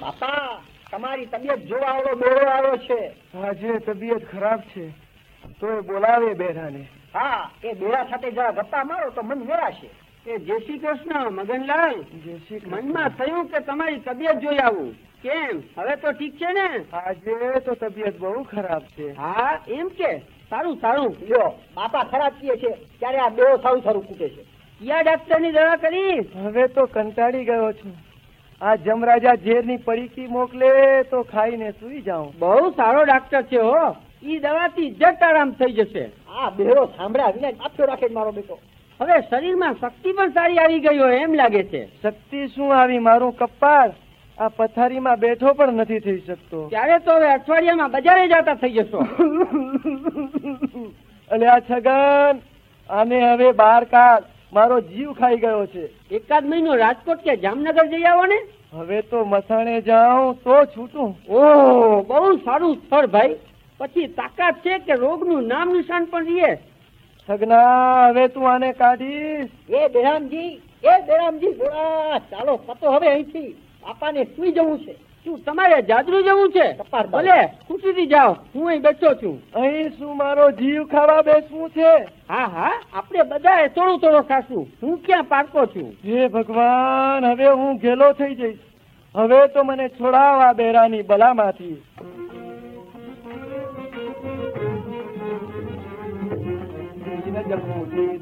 બાપા તમારી તબિયત જોવા આવડો દોડો આવ્યો છે. આજે તબિયત ખરાબ છે. તો બોલાવે બેરાને. હા એ બેરા સાથે જરા ગપ્પા મારો તો મન વેરાશે એ જય શ્રી કૃષ્ણ મગનલાલ. જય શ્રી મનમાં થયું કે તમારી તબિયત જોઈ આવું? કેમ? હવે તો ઠીક છે ને? આજે તો તબિયત બહુ ખરાબ છે. હા એમ કે? સારું સારું. લ્યો બાપા ખરાબ કીએ છે ત્યારે આ બેડો સારું સારું કૂટે છે. કયા ડાક્ટરની દવા કરી? હવે તો કંટાળી ગયો છું. આ જમરાજા ઝેરની પડીકી મોકલે તો ખાઈને સુઈ જાઉં. બહુ સારો ડાક્ટર છે હો. ઈ દવાથી જટ આરામ થઈ જશે. આ બેરો સાંભળ્યા વિના જ આપ્યો રાખે મારો બેટો. હવે શરીરમાં શક્તિ પણ સારી આવી ગઈ હોય એમ લાગે છે. શક્તિ શું આવી મારું કપાળ? આ પથારીમાં બેઠો પણ નથી થઈ શકતો. ત્યારે તો હવે અઠવાડિયામાં બજારે જતા થઈ જશો. અને આ છગન આને હવે બહાર કાઢ. મારો જીવ ખાઈ ગયો છે. એકાદ મહિનો રાજકોટ કે જામનગર જઈ આવો ને? હવે તો મસાણે જાઉં તો છૂટું. ઓહ બહુ સારું સ્થળ ભાઈ. પછી તાકાત છે કે રોગનું નામ નિશાન પણ રહીએ સગના હવે તું આને કાઢીશ. એ બેરામજી એ બેરામજી ભોળા ચાલો પતો હવે અહીંથી. પાપાને સુઈ જવું છે. શું તમારે જાદરું જવું છે. ભલે ખુશીથી જાઓ હું અહીં બેઠો છું. અહીં શું મારો જીવ ખાવા બેસવું છે? હા હા આપણે બધાએ થોડું થોડું ખાશું. હું ક્યાં પારકો છું? હે ભગવાન હવે હું ઘેલો થઈ જઈશ. હવે તો મને છોડાવા બેરાની બલામાંથી.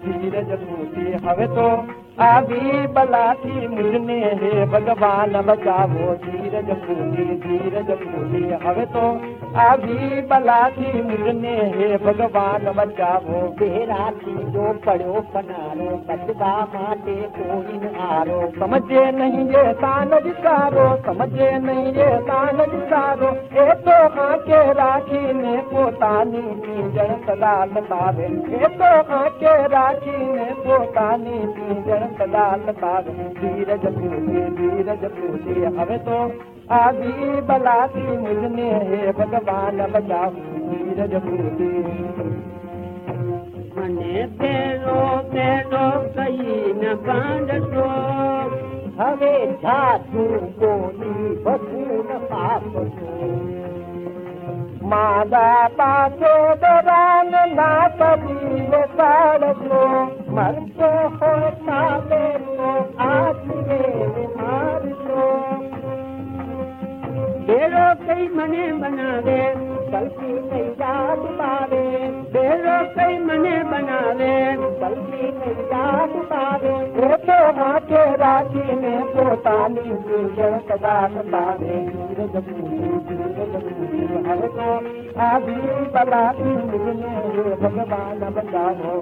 ધીરજ હવે તો پلا ڀڳواوو ڌيرج پوري ڌيرج مولي هه अभी भला थी मुझने हे भॻवान बचावो बेरा थी जो पढ़ियो पनारो बचवा माते कोई आरो समझे नहीं ये तान विकारो समझे नहीं ये तान विकारो हे तो आके राखी ने पोतानी जन सदा लतावे हे तो आके राखी ने पोतानी जन सदा लतावे धीरज पूजे धीरज पूजे हवे तो आदि बलाती मुझने हे भगवान बचा नीरज भूति मने तेरो तेरो कई न बांधो हवे जातू को नी न पाप को मादा पाचो दरान ना तभी वो साल मर बनावे बल्कि कई जात पावे। बेरो कई मने बनावे बल्कि कई जात पावे। वो तो माथे राखी ने पोताली पूजन कदान पावे। आदि बला की मिलने भगवान बताओ